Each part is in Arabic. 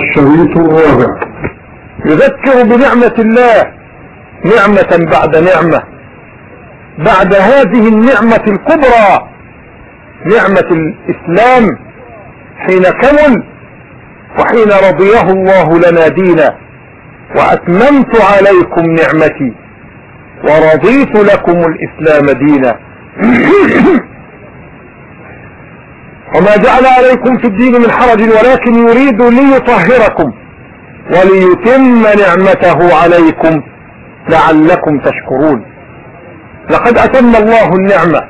الشريط الرابع. يذكر بنعمة الله نعمة بعد نعمة. بعد هذه النعمة الكبرى نعمة الإسلام حين كمل وحين رضيه الله لنا دينا. وأتممت عليكم نعمتي ورضيت لكم الإسلام دينا. وما جعل عليكم في الدين من حرج ولكن يريد ليطهركم وليتم نعمته عليكم لعلكم تشكرون. لقد أتم الله النعمة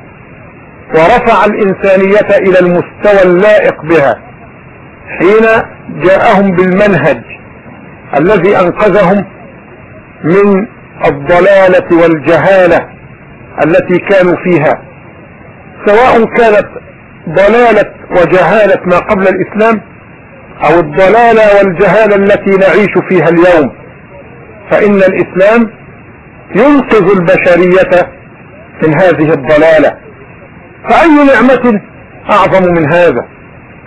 ورفع الإنسانية إلى المستوى اللائق بها حين جاءهم بالمنهج الذي أنقذهم من الضلالة والجهالة التي كانوا فيها. سواء كانت ضلالة وجهالة ما قبل الإسلام أو الضلالة والجهالة التي نعيش فيها اليوم. فإن الإسلام ينقذ البشرية من هذه الضلالة. فأي نعمة أعظم من هذا؟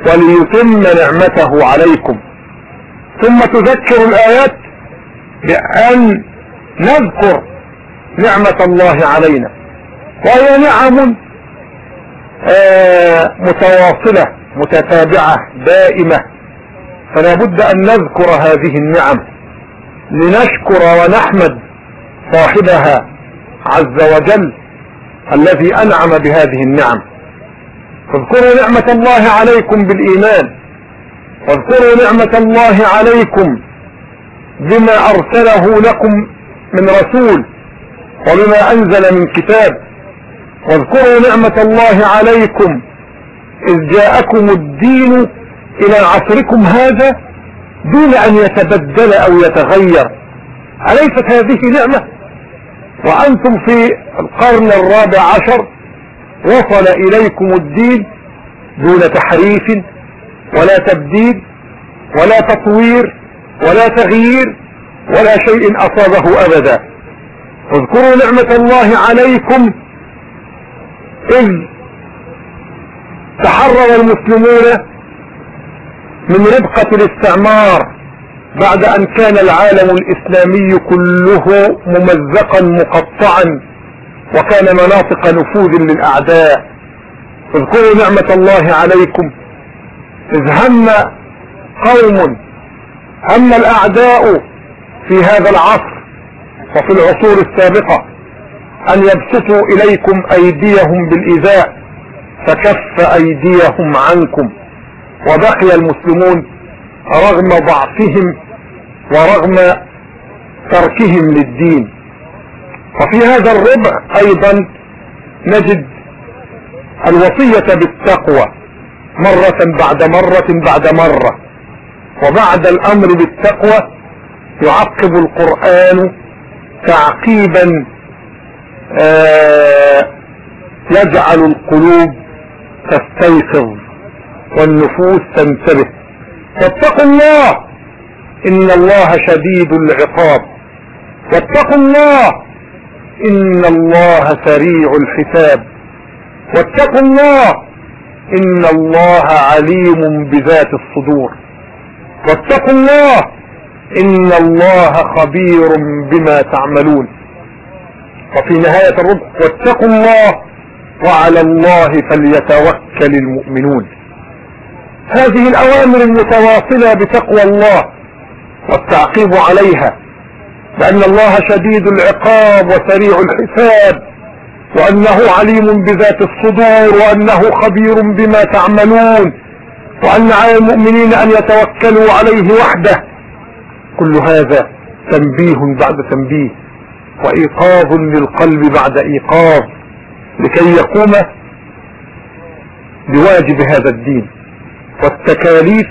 وليتم نعمته عليكم. ثم تذكر الآيات بأن نذكر نعمة الله علينا. وهي نعم متواصلة متتابعة دائمة. فلا بد أن نذكر هذه النعم. لنشكر ونحمد صاحبها عز وجل الذي أنعم بهذه النعم. اذكروا نعمة الله عليكم بالإيمان. واذكروا نعمة الله عليكم بما أرسله لكم من رسول وبما أنزل من كتاب. واذكروا نعمة الله عليكم إذ جاءكم الدين إلى عصركم هذا دون أن يتبدل أو يتغير. أليست هذه نعمة؟ وأنتم في القرن الرابع عشر وصل إليكم الدين دون تحريف ولا تبديل ولا تطوير ولا تغيير ولا شيء أصابه أبدا. اذكروا نعمة الله عليكم إذ تحرر المسلمون من ربقة الاستعمار بعد أن كان العالم الإسلامي كله ممزقا مقطعا وكان مناطق نفوذ للأعداء. اذكروا نعمة الله عليكم. إذ هم قوم هم الأعداء في هذا العصر وفي العصور السابقة. أن يبسطوا إليكم أيديهم بالإيذاء فكف أيديهم عنكم. وبقي المسلمون رغم ضعفهم ورغم تركهم للدين. وفي هذا الربع أيضا نجد الوصية بالتقوى مرة بعد مرة بعد مرة. وبعد الأمر بالتقوى يعقب القرآن تعقيبا يجعل القلوب تستيقظ والنفوس تنتبه. واتقوا الله إن الله شديد العقاب. واتقوا الله إن الله سريع الحساب. واتقوا الله إن الله عليم بذات الصدور. واتقوا الله إن الله خبير بما تعملون. وفي نهاية الربع واتقوا الله وعلى الله فليتوكل المؤمنون. هذه الأوامر المتواصلة بتقوى الله والتعقيب عليها بأن الله شديد العقاب وسريع الحساب وأنه عليم بذات الصدور وأنه خبير بما تعملون وأن على المؤمنين أن يتوكلوا عليه وحده. كل هذا تنبيه بعد تنبيه. وإيقاظ للقلب بعد إيقاظ لكي يقوم بواجب هذا الدين والتكاليف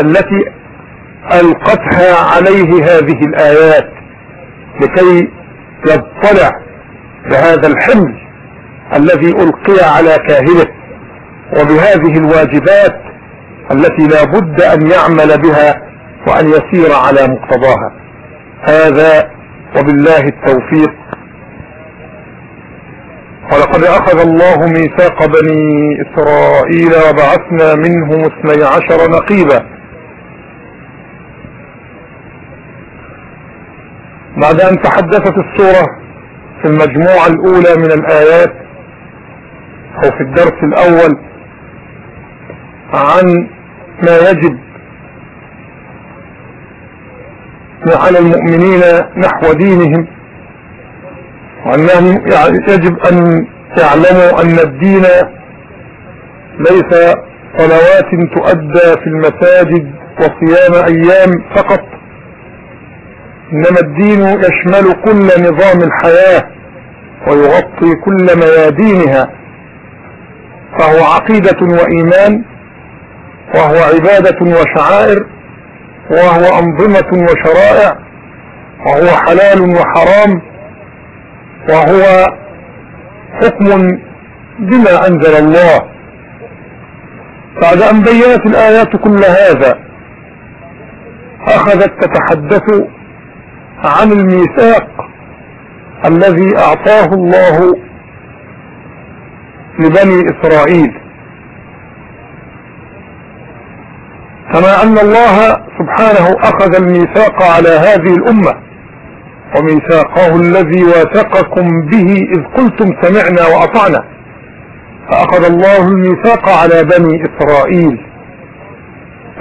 التي ألقتها عليه هذه الآيات لكي يطلع بهذا الحمل الذي ألقي على كاهله وبهذه الواجبات التي لا بد أن يعمل بها وأن يسير على مقتضاها. هذا وبالله التوفيق. ولقد أخذ الله ميثاق بني إسرائيل وبعثنا منهم اثني عشر نقيبا. بعد أن تحدثت السورة في المجموعة الأولى من الآيات أو في الدرس الأول عن ما يجب على المؤمنين نحو دينهم. وأنهم يجب أن يعلموا أن الدين ليس صلوات تؤدى في المساجد وصيام أيام فقط. إنما الدين يشمل كل نظام الحياة ويغطي كل ميادينها. فهو عقيدة وإيمان وهو عبادة وشعائر وهو أنظمة وشرائع وهو حلال وحرام وهو حكم بما أنزل الله. بعد أن بينت الآيات كل هذا أخذت تتحدث عن الميثاق الذي أعطاه الله لبني إسرائيل. كما أن الله سبحانه أخذ الميثاق على هذه الأمة وميثاقه الذي واثقكم به إذ قلتم سمعنا وأطعنا. فأخذ الله الميثاق على بني إسرائيل.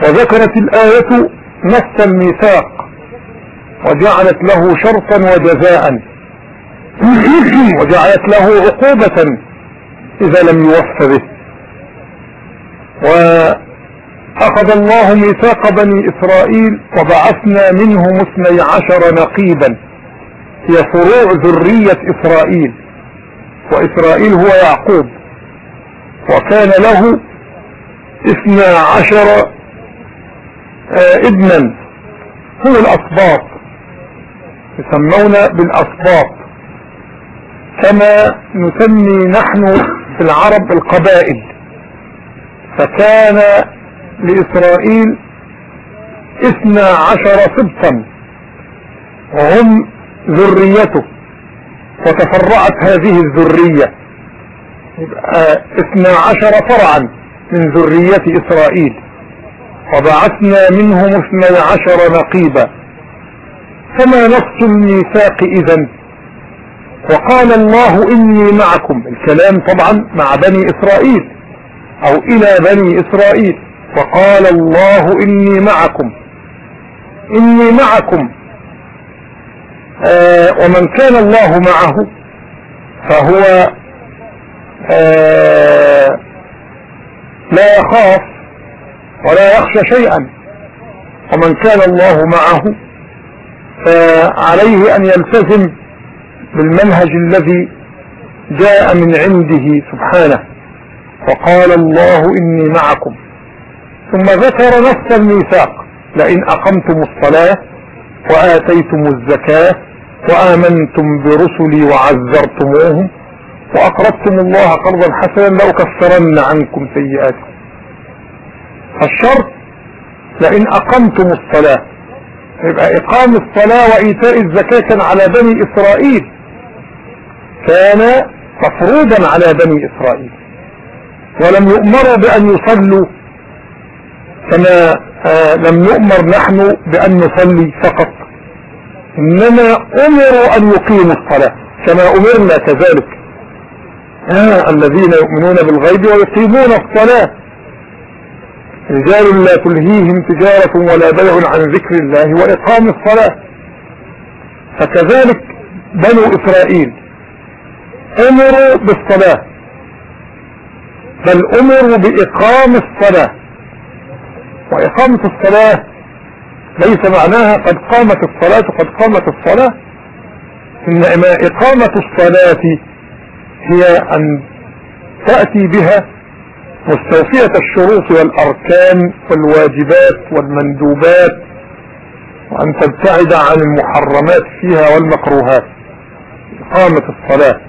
وذكرت الآية نص الميثاق وجعلت له شرطا وجزاء وجعلت له عقوبة إذا لم يوف به. أخذ الله ميثاق بني إسرائيل وبعثنا منهم اثني عشر نقيبا هي فروع ذرية إسرائيل وإسرائيل هو يعقوب. وكان له اثنى عشر آه، ابنا هم الأسباط يسمون بالأسباط. كما نسمي نحن في العرب القبائل. فكان لإسرائيل اثنى عشر سبطا وهم ذريته وتفرعت هذه الذرية. اثنى عشر فرعا من ذرية إسرائيل. وبعثنا منهم اثنى عشر نقيبا. فما نص الميثاق إذا وقال الله إني معكم. الكلام طبعا مع بني إسرائيل أو إلى بني إسرائيل. وقال الله إني معكم. إني معكم. آه ومن كان الله معه فهو آه لا يخاف ولا يخشى شيئا. ومن كان الله معه فعليه أن يلتزم بالمنهج الذي جاء من عنده سبحانه. وقال الله إني معكم. ثم ذكر نص الميثاق. لئن أقمتم الصلاة وآتيتم الزكاة وآمنتم برسلي وعزرتموهم وأقرضتم الله قرضا حسنا لأكفرن عنكم سيئاتكم. الشرط لئن أقمتم الصلاة. يبقى إقام الصلاة وإيتاء الزكاة كان على بني إسرائيل. كان مفروضا على بني إسرائيل. ولم يؤمروا بأن يصلوا كما آه لم نؤمر نحن بأن نصلي فقط. إنما أمروا أن يقيموا الصلاة. كما أمرنا كذلك. آه الذين يؤمنون بالغيب ويقيمون الصلاة. رجال لا تلهيهم تجارة ولا بيع عن ذكر الله وإقام الصلاة. فكذلك بنو إسرائيل أمروا بالصلاة. بل أمروا بإقام الصلاة. وإقامة الصلاة ليس معناها قد قامت الصلاة قد قامت الصلاة إنما إقامة الصلاة هي أن تأتي بها مستوفية الشروط والأركان والواجبات والمندوبات وأن تبتعد عن المحرمات فيها والمكروهات. إقامة الصلاة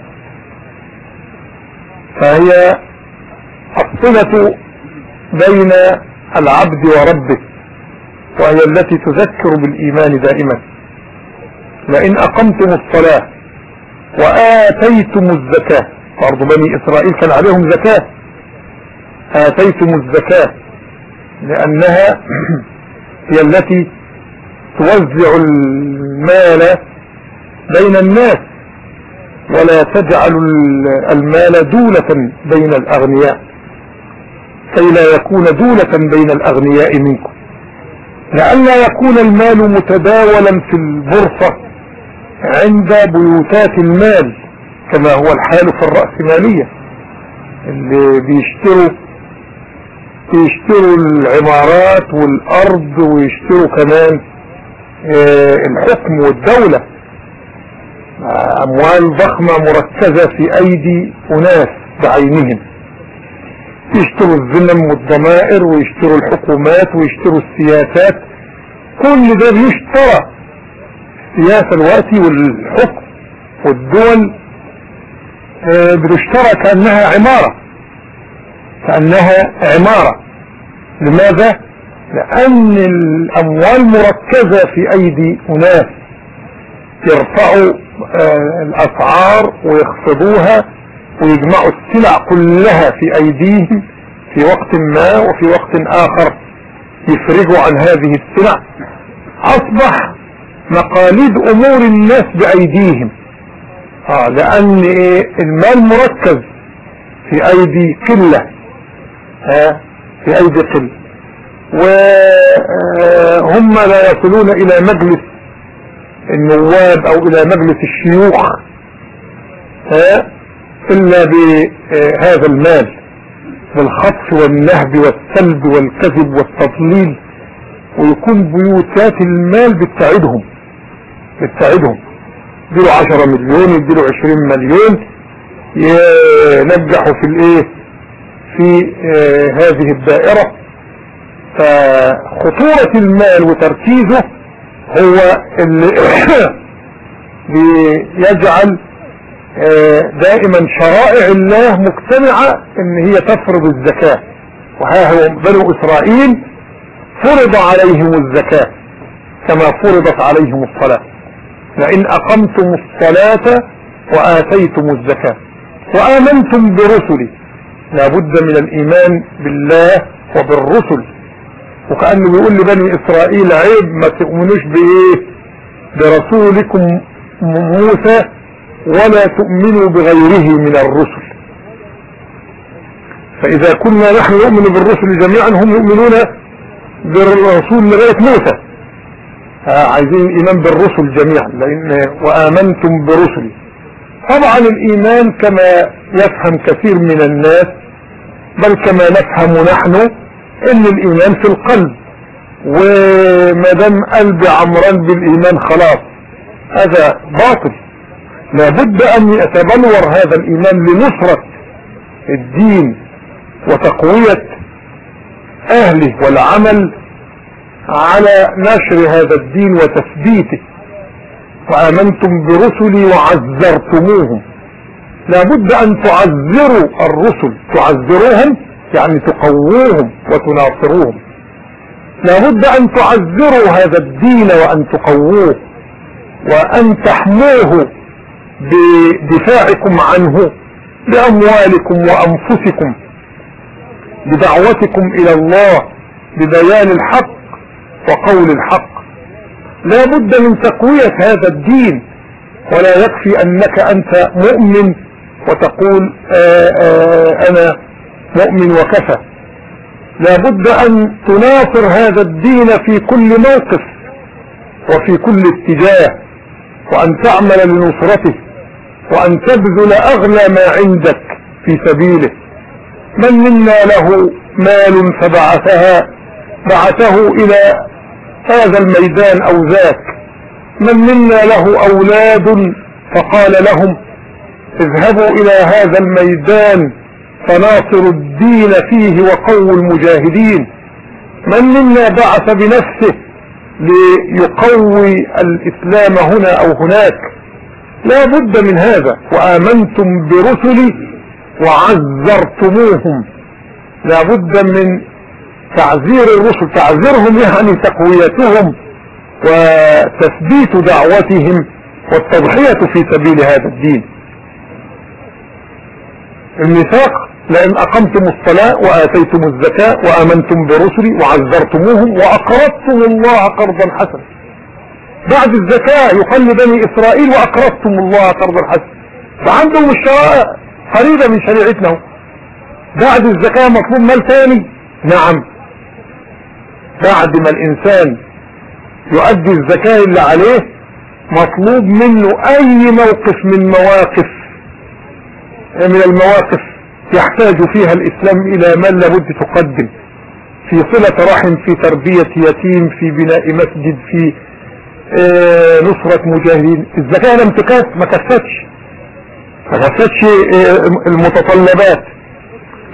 فهي الصلة بين العبد وربه وهي التي تذكر بالإيمان دائما. لئن أقمتم الصلاة وآتيتم الزكاة برضو بني إسرائيل كان عليهم زكاة آتيتم الزكاة لأنها هي التي توزع المال بين الناس ولا تجعلوا المال دولة بين الأغنياء. كي لا يكون دولة بين الأغنياء منكم. لئلا يكون المال متداولا في البورصة عند بيوتات المال كما هو الحال في الرأسمالية. اللي بيشتروا بيشتروا العمارات والأرض ويشتروا كمان آه، الحكم والدولة. أموال ضخمة مركزة في أيدي أناس بعينهم. يشتروا الذمم والضمائر ويشتروا الحكومات ويشتروا السياسات. كل ده بيشترى السياسة الوقتي والحكم والدول آه، بتشترى كأنها عمارة. كأنها عمارة. لماذا؟ لأن الأموال مركزة في أيدي أناس. يرفعوا آه، الأسعار ويخفضوها. ويجمعوا السلع كلها في أيديهم في وقت ما وفي وقت آخر يفرجوا عن هذه السلع. أصبح مقاليد أمور الناس بأيديهم. آه لأن إيه المال مركز في أيدي قلة. ها في أيدي قلة. وهم لا يصلون إلى مجلس النواب أو إلى مجلس الشيوخ. ها إلا بهذا المال بالخطف والنهب والسلب والكذب والتضليل ويكون بيوتات المال بتساعدهم بتساعدهم. يديله عشرة مليون يديله عشرين مليون ينجحوا في الإيه؟ في آه هذه الدائرة. فخطورة المال وتركيزه هو اللي بيجعل دائما شرائع الله مجتمعة إن هي تفرض الزكاة. وها هو بنو إسرائيل فرض عليهم الزكاة كما فرضت عليهم الصلاة. لئن أقمتم الصلاة وآتيتم الزكاة وآمنتم برسلي لابد من الإيمان بالله وبالرسل. وكأنه بيقول لبني إسرائيل عيب ما تؤمنوش بإيه؟ برسولكم موسى ولا تؤمنوا بغيره من الرسل. فإذا كنا نحن نؤمن بالرسل جميعا هم يؤمنون بالرسول لغاية موسى. عايزين الإيمان بالرسل جميعا لأن وآمنتم برسلي. طبعا الإيمان كما يفهم كثير من الناس بل كما نفهم نحن إن الإيمان في القلب. وما دام قلبي عمران بالإيمان خلاص هذا باطل. لابد أن يتبلور هذا الإيمان لنصرة الدين وتقوية أهله والعمل على نشر هذا الدين وتثبيته. وآمنتم برسلي وعزرتموهم لابد أن تعزروا الرسل. تعزروهم يعني تقووهم وتناصروهم. لابد أن تعزروا هذا الدين وأن تقووه وأن تحموه. بدفاعكم عنه بأموالكم وأنفسكم بدعوتكم إلى الله ببيان الحق وقول الحق. لا بد من تقوية هذا الدين ولا يكفي أنك أنت مؤمن وتقول آآ آآ أنا مؤمن وكفى. لا بد أن تناصر هذا الدين في كل موقف وفي كل اتجاه وأن تعمل لنصرته. وأن تبذل أغلى ما عندك في سبيله. من منا له مال فبعثها بعثه إلى هذا الميدان أو ذاك. من منا له أولاد فقال لهم اذهبوا إلى هذا الميدان فناصروا الدين فيه وقووا المجاهدين. من منا بعث بنفسه ليقوي الإسلام هنا أو هناك. لا بد من هذا. وآمنتم برسلي وعزرتموهم لا بد من تعذير الرسل. تعذيرهم يعني تقويتهم وتثبيت دعوتهم والتضحية في سبيل هذا الدين. الميثاق لأن أقمتم الصلاة وآتيتم الزكاة وآمنتم برسلي وعذرتموهم وأقرضتم الله قرضا حسنا. بعد الزكاة يقال لبني إسرائيل وأقرضتم الله قرضا حسنا فعندهم الشرائع قريبة من شريعتنا. بعد الزكاة مطلوب مال ثاني؟ نعم. بعد ما الإنسان يؤدي الزكاة اللي عليه مطلوب منه أي موقف من مواقف من المواقف يحتاج فيها الإسلام إلى من لابد تقدم. في صلة رحم في تربية يتيم في بناء مسجد في آه، نصرة مجاهدين. الزكاة لم تكاس ما كفتش ما كفتش آه، المتطلبات.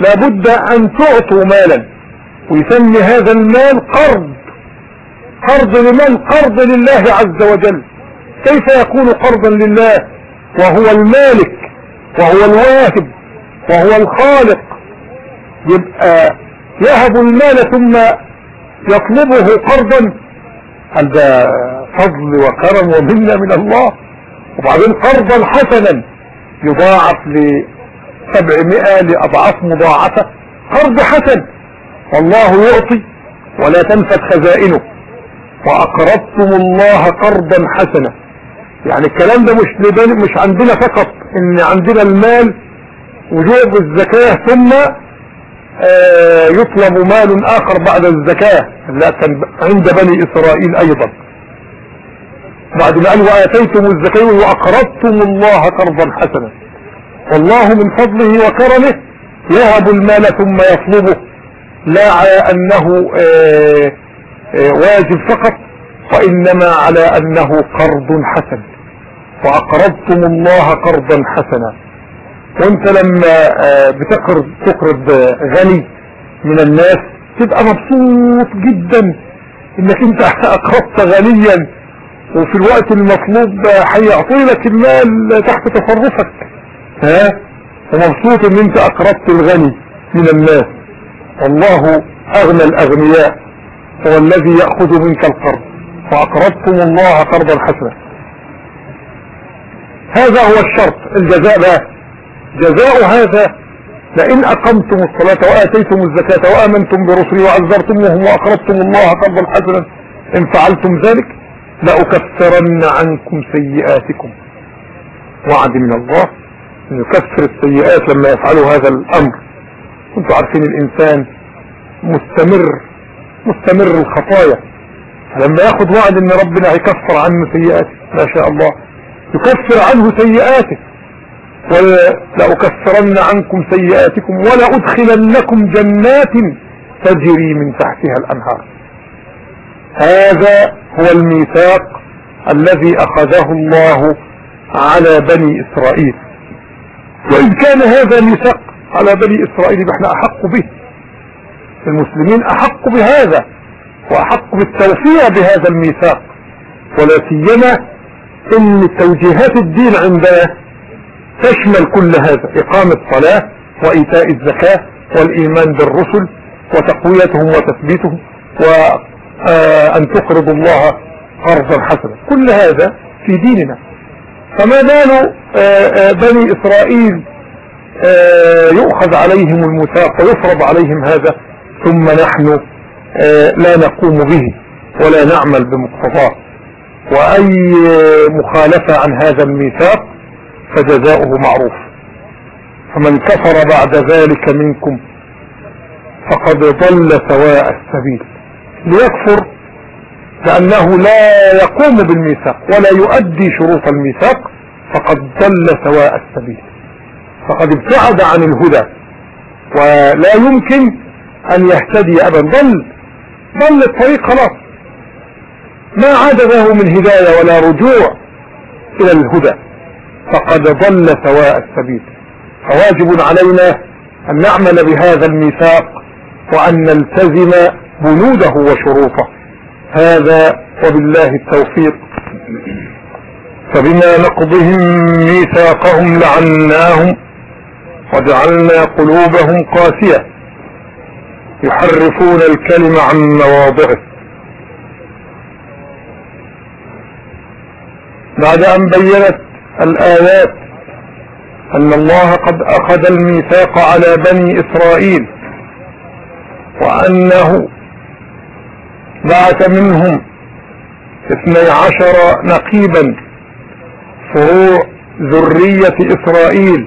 لابد أن تعطوا مالا. ويسمي هذا المال قرض. قرض لمن؟ قرض لله عز وجل. كيف يكون قرضا لله؟ وهو المالك وهو الواهب وهو الخالق. يبقى يهب المال ثم يطلبه قرضا. هذا فضل وكرم ومنة من الله. وبعدين قرضا حسنا يضاعف لسبعمائة لأضعاف مضاعفة. قرض حسن. والله يعطي ولا تنفد خزائنه. وأقرضتم الله قرضا حسنا. يعني الكلام ده مش مش عندنا فقط. إن عندنا المال وجوب الزكاة ثم آه، يطلب مال آخر بعد الزكاة. لا كان عند بني إسرائيل أيضا. بعد ما قال وآتيتم الزكاة وأقرضتم الله قرضا حسنا. والله من فضله وكرمه يهب المال ثم يطلبه. لا على أنه آه، آه، واجب فقط وإنما على أنه قرض حسن. وأقرضتم الله قرضا حسنا. وانت لما آه، بتقرض تقرض غني من الناس تبقى مبسوط جدا إنك أنت أقرضت غنيا. وفي الوقت المطلوب هيعطي لك المال تحت تصرفك. ها؟ ومبسوط إن أنت أقرضت الغني من الناس. والله أغنى الأغنياء هو الذي يأخذ منك القرض. فأقرضتم الله قرضا حسنا. هذا هو الشرط. الجزاء بقى جزاء هذا لئن أقمتم الصلاة وآتيتم الزكاة وآمنتم برسلي وعزرتموهم وأقرضتم الله قرضا حسنا إن فعلتم ذلك لأكفرن عنكم سيئاتكم. وعد من الله أن يكفر السيئات لما يفعلوا هذا الأمر. كنتوا عارفين الإنسان مستمر مستمر الخطايا. لما ياخد وعد إن ربنا هيكفر عنه سيئاته ما شاء الله يكفر عنه سيئاته. ولأكفرن عنكم سيئاتكم ولأدخلنكم جنات تجري من تحتها الأنهار. هذا هو الميثاق الذي أخذه الله على بني إسرائيل. وإن كان هذا ميثاق على بني إسرائيل فإحنا أحق به. المسلمين أحق بهذا وأحق بالتوفيع بهذا الميثاق. ولا سيما إن توجيهات الدين عندنا تشمل كل هذا اقامة صلاة وإيتاء الزكاة والإيمان بالرسل وتقويتهم وتثبيتهم وان تقرض الله قرضا حسنا. كل هذا في ديننا. فما بال بني إسرائيل يؤخذ عليهم الميثاق ويفرض عليهم هذا ثم نحن لا نقوم به ولا نعمل بمقتضاه. وأي مخالفة عن هذا الميثاق فجزاؤه معروف. فمن كفر بعد ذلك منكم فقد ضل سواء السبيل. ليكفر لأنه لا يقوم بالميثاق ولا يؤدي شروط الميثاق فقد ضل سواء السبيل. فقد ابتعد عن الهدى. ولا يمكن أن يهتدي أبدا. ضل ضل الطريق خلاص. ما عاد له من هداية ولا رجوع إلى الهدى. فقد ضل سواء السبيل. فواجب علينا أن نعمل بهذا الميثاق وأن نلتزم بنوده وشروطه. هذا وبالله التوفيق. فبما نقضهم ميثاقهم لعناهم وجعلنا قلوبهم قاسية. يحرفون الكلم عن مواضعه. بعد أن بينت الآيات أن الله قد أخذ الميثاق على بني إسرائيل وأنه بعث منهم اثني عشر نقيبا فروع ذرية إسرائيل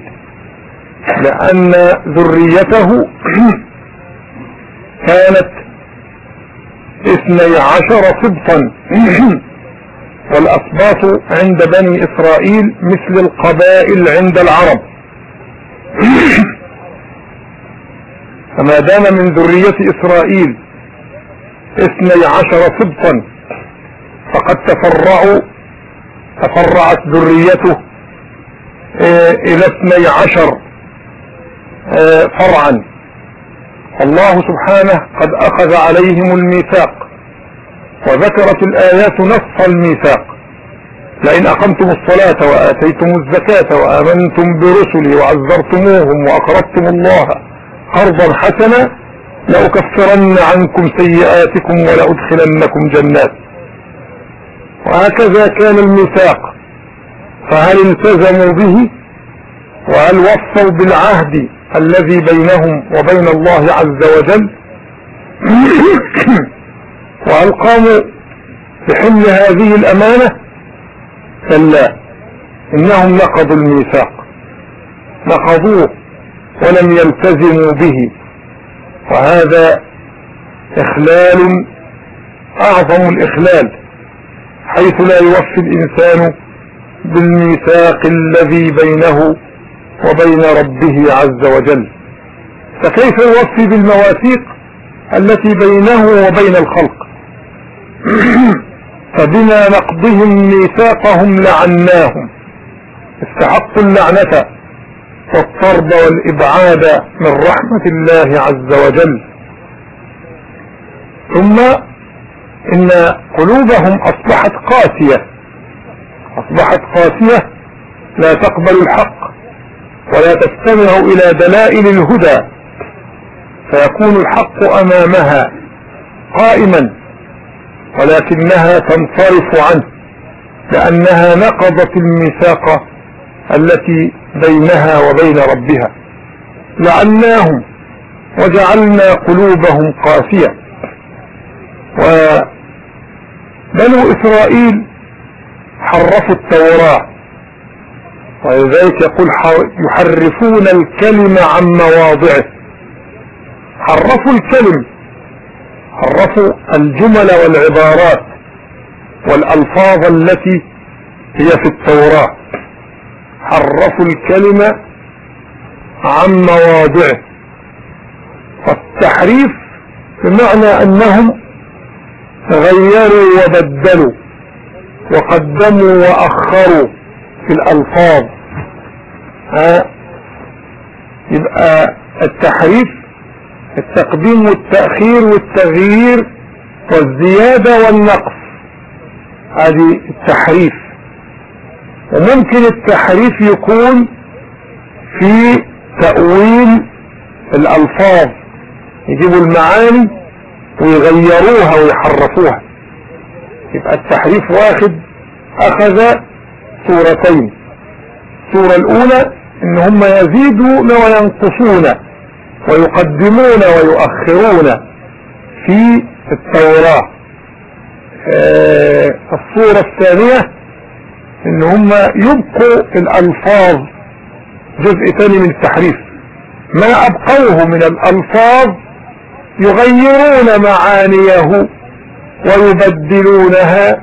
لأن ذريته كانت اثني عشر سبطا والأسباط عند بني إسرائيل مثل القبائل عند العرب. فما دام من ذرية إسرائيل اثني عشر سبطا فقد تفرعوا تفرعت ذريته آه إلى اثني عشر آه فرعا. الله سبحانه قد أخذ عليهم الميثاق وذكرت الآيات نص الميثاق. لئن أقمتم الصلاة وآتيتم الزكاة وآمنتم برسلي وعزرتموهم وأقرضتم الله قرضا حسنا لأكفرن عنكم سيئاتكم ولأدخلنكم جنات. وهكذا كان الميثاق. فهل التزموا به؟ وهل وفوا بالعهد الذي بينهم وبين الله عز وجل؟ وهل قاموا بحمل هذه الأمانة؟ كلا إنهم نقضوا الميثاق. نقضوه ولم يلتزموا به. وهذا إخلال أعظم الإخلال حيث لا يوفي الإنسان بالميثاق الذي بينه وبين ربه عز وجل. فكيف يوفي بالمواثيق التي بينه وبين الخلق؟ فبما نقضهم ميثاقهم لعناهم. استحقوا اللعنة. والطرد والإبعاد من رحمة الله عز وجل. ثم إن قلوبهم أصبحت قاسية. أصبحت قاسية لا تقبل الحق ولا تستمع إلى دلائل الهدى. فيكون الحق أمامها قائما ولكنها تنصرف عنه لأنها نقضت الميثاق التي بينها وبين ربها. لعناهم وجعلنا قلوبهم قاسية. وبنو إسرائيل حرفوا التوراة. ولذلك يقول يحرفون الكلمة عن مواضعه. حرفوا الكلم. حرفوا الجمل والعبارات والألفاظ التي هي في التوراة. حرفوا الكلمة عن مواضعه. فالتحريف بمعنى أنهم غيروا وبدلوا وقدموا وأخروا في الألفاظ. ها؟ يبقى التحريف التقديم والتأخير والتغيير والزيادة والنقص. هذه التحريف. وممكن التحريف يكون في تأويل الألفاظ. يجيبوا المعاني ويغيروها ويحرفوها. يبقى التحريف واخد أخذ صورتين. الصورة الأولى إن هم يزيدون وينقصون ويقدمون ويؤخرون في التوراة. آه الصورة الثانية إن هم يبقوا الألفاظ جزء ثاني من التحريف. ما أبقوه من الألفاظ يغيرون معانيه ويبدلونها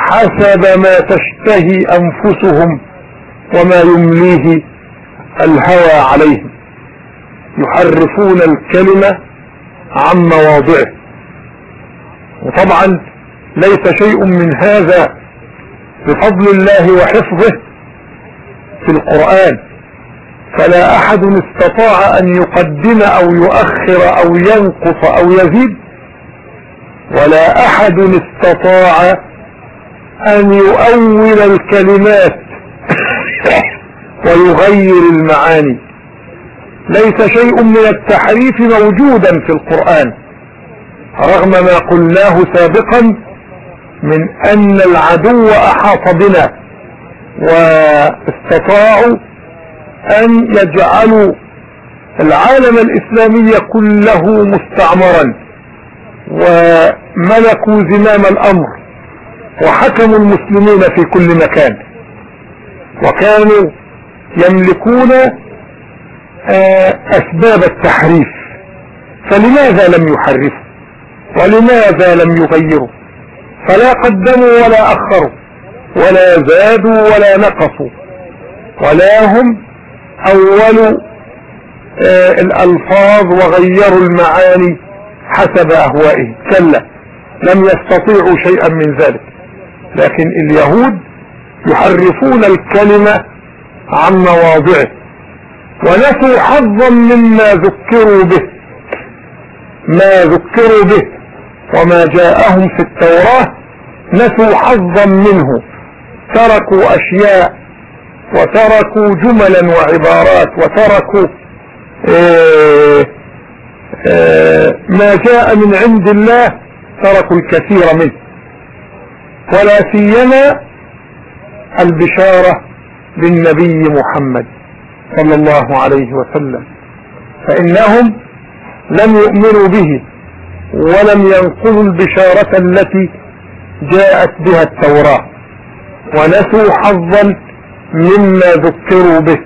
حسب ما تشتهي أنفسهم وما يمليه الهوى عليهم. يحرفون الكلمة عن مواضعه. وطبعا ليس شيء من هذا بفضل الله وحفظه في القرآن. فلا أحد استطاع أن يقدم أو يؤخر أو ينقص أو يزيد. ولا أحد استطاع أن يؤول الكلمات ويغير المعاني. ليس شيء من التحريف موجودا في القرآن. رغم ما قلناه سابقا من أن العدو أحاط بنا واستطاعوا أن يجعلوا العالم الإسلامي كله مستعمرا وملكوا زمام الأمر وحكموا المسلمين في كل مكان وكانوا يملكون آه، أسباب التحريف. فلماذا لم يحرفوا؟ ولماذا لم يغيروا؟ فلا قدموا ولا أخروا ولا زادوا ولا نقصوا. ولا هم اولوا آه، الألفاظ وغيروا المعاني حسب أهوائهم. كلا لم يستطيعوا شيئا من ذلك. لكن اليهود يحرفون الكلمة عن مواضعه ونسوا حظا مما ذكروا به ما ذكروا به. وما جاءهم في التوراة نسوا حظا منه. تركوا أشياء وتركوا جملا وعبارات وتركوا آه، آه، ما جاء من عند الله تركوا الكثير منه. ولا سيما البشارة بالنبي محمد صلى الله عليه وسلم فإنهم لم يؤمنوا به. ولم ينقلوا البشارة التي جاءت بها التوراة. ونسوا حظا مما ذكروا به.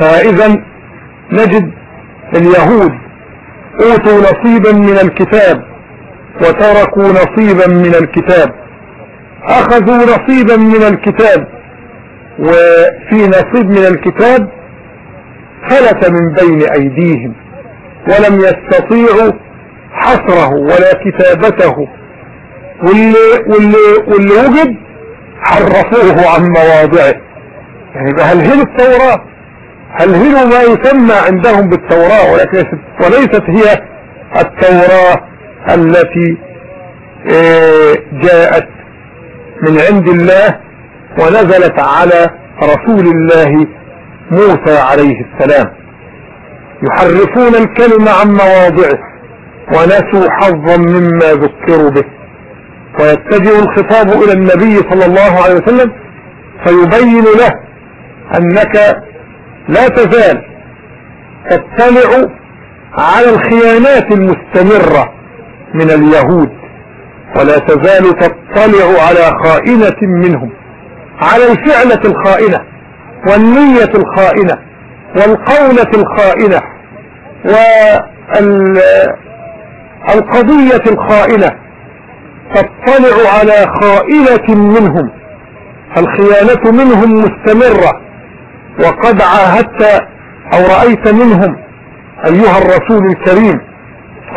فإذا نجد اليهود أوتوا نصيبا من الكتاب وتركوا نصيبا من الكتاب. أخذوا نصيبا من الكتاب وفي نصيب من الكتاب فلت من بين أيديهم. ولم يستطيعوا حصره ولا كتابته. واللي, واللي, واللي وجد حرفوه عن مواضعه. يعني بهلهلوا التوراة؟ هلهلوا ما يسمى عندهم بالتوراة وليست هي التوراة التي آه، جاءت من عند الله ونزلت على رسول الله موسى عليه السلام. يحرفون الكلمة عن مواضعه ونسوا حظا مما ذكروا به. ويتجه الخطاب إلى النبي صلى الله عليه وسلم فيبين له أنك لا تزال تطلع على الخيانات المستمرة من اليهود ولا تزال تطلع على خائنة منهم على الفعلة الخائنة والنية الخائنة. والقولة الخائنة والقضية الخائنة تطلع على خائنة منهم الخيانة منهم مستمرة وقد عاهدت أو رأيت منهم أيها الرسول الكريم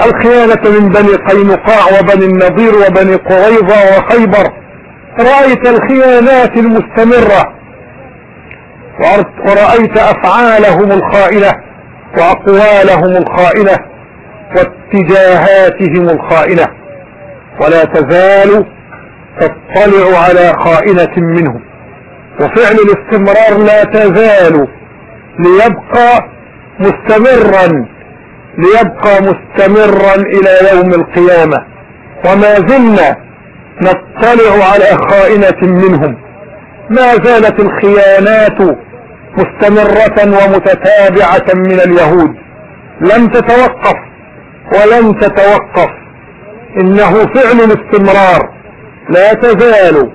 الخيانة من بني قينقاع وبني النضير وبني قريظة وخيبر رأيت الخيانات المستمرة ورأيت أفعالهم الخائنة وأقوالهم الخائنة واتجاهاتهم الخائنة. ولا تزال تطلع على خائنة منهم. وفعل الاستمرار لا تزال ليبقى مستمرا ليبقى مستمرا إلى يوم القيامة. وما زلنا نطلع على خائنة منهم. ما زالت الخيانات مستمرة ومتتابعة من اليهود. لم تتوقف ولن تتوقف. إنه فعل الاستمرار لا تزال.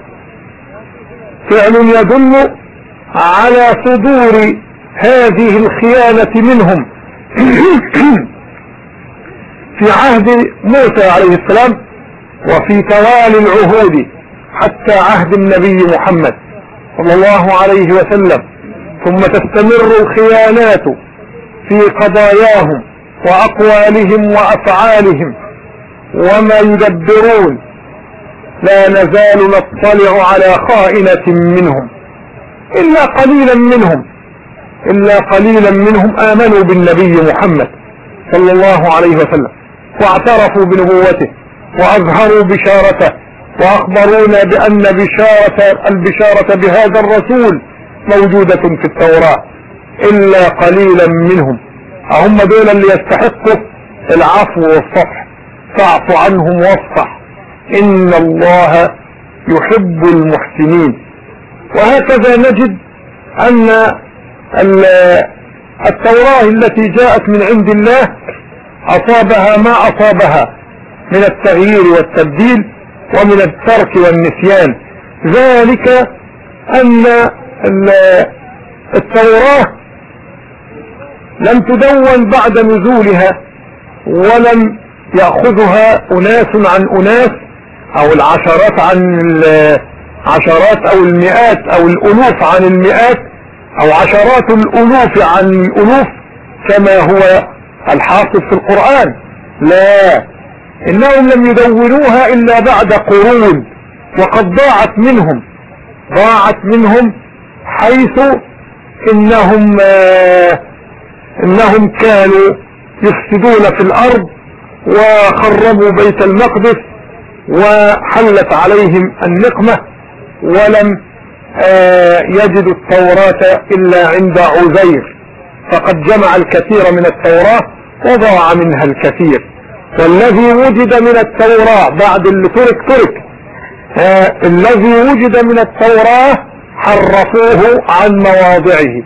فعل يدل على صدور هذه الخيانة منهم. في عهد موسى عليه السلام وفي توالي العهود حتى عهد النبي محمد. صلى الله عليه وسلم. ثم تستمر الخيانات في قضاياهم وأقوالهم وأفعالهم. وما يدبرون. لا نزال نطلع على خائنة منهم. إلا قليلا منهم. إلا قليلا منهم آمنوا بالنبي محمد صلى الله عليه وسلم. واعترفوا بنبوته وأظهروا بشارته. وأخبرونا بأن بشارة البشارة بهذا الرسول موجودة في التوراة إلا قليلا منهم. هم دول اللي يستحقوا العفو والصفح. فاعف عنهم واصفح. إن الله يحب المحسنين. وهكذا نجد أن التوراة التي جاءت من عند الله أصابها ما أصابها من التغيير والتبديل. ومن الترك والنسيان. ذلك أن التوراة لم تدون بعد نزولها ولم يأخذها أناس عن أناس أو العشرات عن العشرات أو المئات أو الألوف عن المئات أو عشرات الألوف عن الألوف كما هو الحاصل في القرآن. لا إنهم لم يدونوها إلا بعد قرون وقد ضاعت منهم. ضاعت منهم حيث إنهم آه إنهم كانوا يفسدون في الأرض وخربوا بيت المقدس وحلت عليهم النقمة ولم آه يجدوا التوراة إلا عند عزير. فقد جمع الكثير من التوراة وضاع منها الكثير. والذي وجد من التوراة بعد اللي ترك ترك آه الذي وجد من التوراة حرفوه عن مواضعه.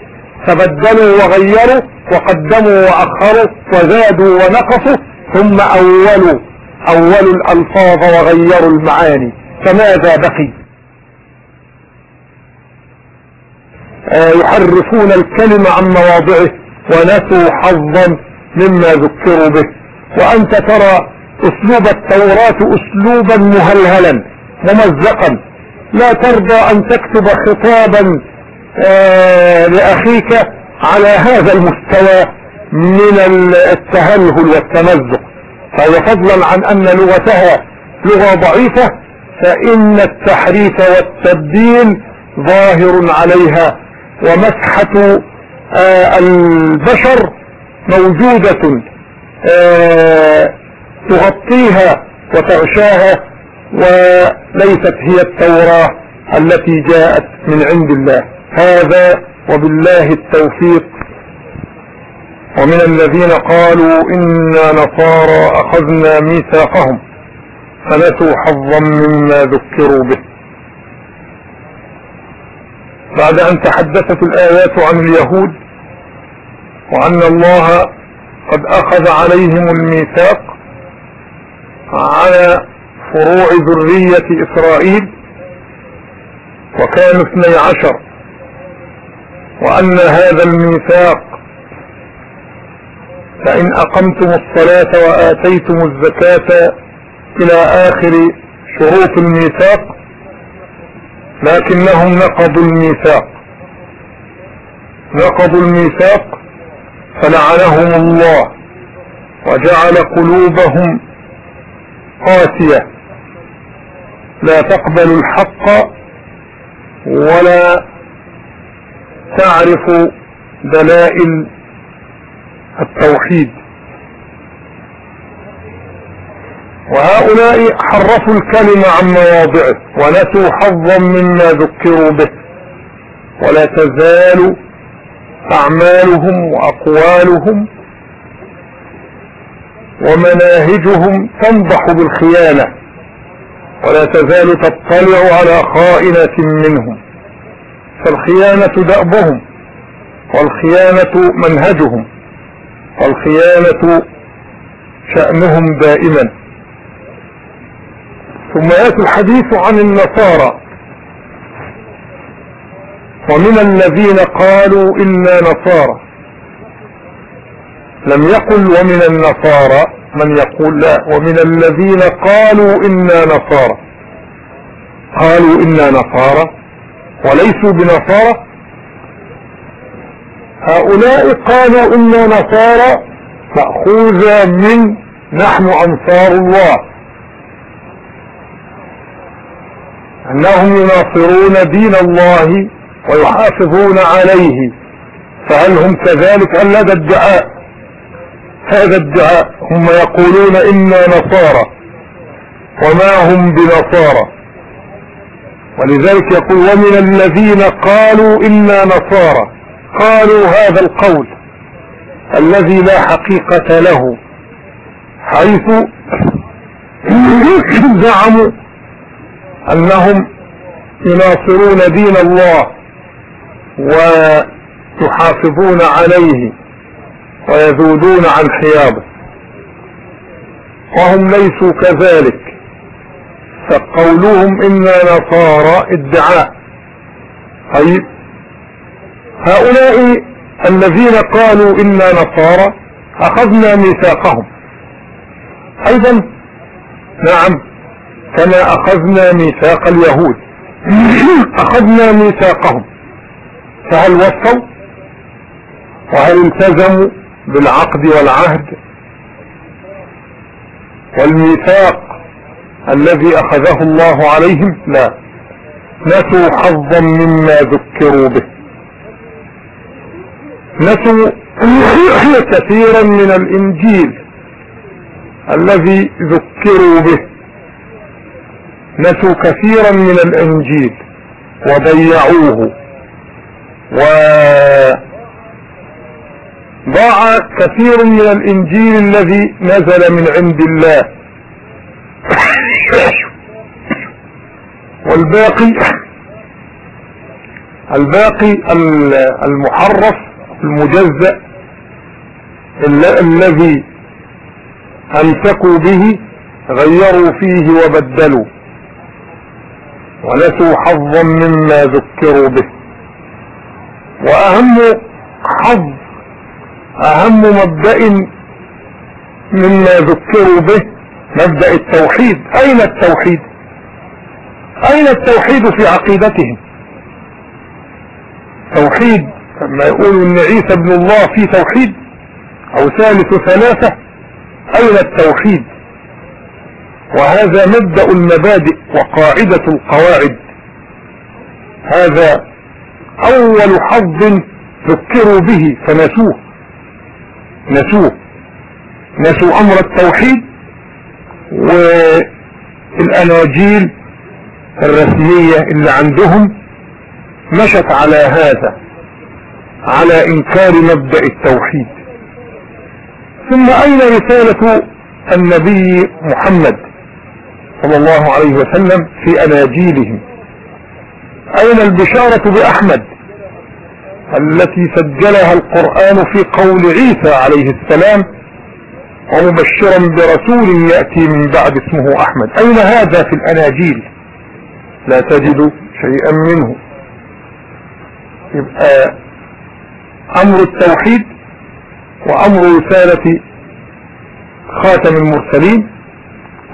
فبدلوا وغيروا وقدموا وأخروا وزادوا ونقصوا ثم أولوا. أولوا الألفاظ وغيروا المعاني. فماذا بقي؟ آه يحرفون الكلمة عن مواضعه ونسوا حظا مما ذكروا به. وأنت ترى أسلوب التوراة أسلوبا مهلهلا ممزقا لا ترضى أن تكتب خطابا آه لأخيك على هذا المستوى من التهلهل والتمزق. فهو فضلا عن أن لغتها لغة ضعيفة فإن التحريف والتبديل ظاهر عليها. ومسحة آه البشر موجودة تغطيها وتغشاها وليست هي التوراة التي جاءت من عند الله. هذا وبالله التوفيق. ومن الذين قالوا إنا نصارى أخذنا ميثاقهم فنسوا حظا مما ذكروا به. بعد أن تحدثت الآيات عن اليهود وأن الله قد أخذ عليهم الميثاق على فروع ذرية إسرائيل وكانوا اثني عشر وأن هذا الميثاق فإن أقمتم الصلاة وآتيتم الزكاة إلى آخر شروط الميثاق لكنهم نقضوا الميثاق. نقضوا الميثاق فلعنهم الله وجعل قلوبهم قاسية. لا تقبل الحق ولا تعرف دلائل التوحيد. وهؤلاء حرفوا الكلمة عن مواضعه ونسوا حظا مما ذكروا به. ولا تزال أعمالهم وأقوالهم ومناهجهم تنضح بالخيانة ولا تزال تطلع على خائنة منهم فالخيانة دأبهم والخيانة منهجهم والخيانة شأنهم دائما ثم يأتي الحديث عن النصارى ومن الذين قالوا إنا نصارى. لم يقل ومن النصارى من يقول لا. ومن الذين قالوا إنا نصارى. قالوا إنا نصارى وليسوا بنصارى. هؤلاء قالوا إنا نصارى مأخوذة من نحن أنصار الله. أنهم يناصرون دين الله ويحافظون عليه. فهل هم كذلك أم لدى الدعاء؟ هذا الدعاء هم يقولون إنا نصارى. وما هم بنصارى؟ ولذلك يقول ومن الذين قالوا إنا نصارى. قالوا هذا القول الذي لا حقيقة له. حيث زعموا أنهم يناصرون دين الله. ويحافظون عليه ويذودون عن حيابه وهم ليسوا كذلك فقولهم إنا نصارى ادعاء. طيب هؤلاء الذين قالوا إنا نصارى أخذنا ميثاقهم. أيضا نعم كما أخذنا ميثاق اليهود. أخذنا ميثاقهم. فهل وصوا؟ وهل التزموا بالعقد والعهد؟ والميثاق الذي أخذه الله عليهم؟ لا. نسوا حظا مما ذكروا به. نسوا كثيرا من الإنجيل الذي ذكروا به. نسوا كثيرا من الإنجيل وضيعوه. وضاع كثير من الإنجيل الذي نزل من عند الله. والباقي الباقي المحرف المجزأ الذي أمسكوا به غيروا فيه وبدلوا. ونسوا حظا مما ذكروا به. وأهم حظ أهم مبدأ مما ذكروا به مبدأ التوحيد. أين التوحيد؟ أين التوحيد في عقيدتهم؟ توحيد لما يقولوا إن عيسى ابن الله في توحيد أو ثالث ثلاثة أين التوحيد؟ وهذا مبدأ المبادئ وقاعدة القواعد. هذا أول حظ ذكروا به فنسوه. نسوه. نسوا أمر التوحيد والأناجيل الرسمية اللي عندهم مشت على هذا على إنكار مبدأ التوحيد. ثم أين رسالة النبي محمد صلى الله عليه وسلم في أناجيلهم؟ أين البشارة بأحمد؟ التي سجلها القرآن في قول عيسى عليه السلام ومبشرا برسول يأتي من بعد اسمه أحمد. أين هذا في الأناجيل؟ لا تجد شيئا منه. يبقى أمر التوحيد وأمر رسالة خاتم المرسلين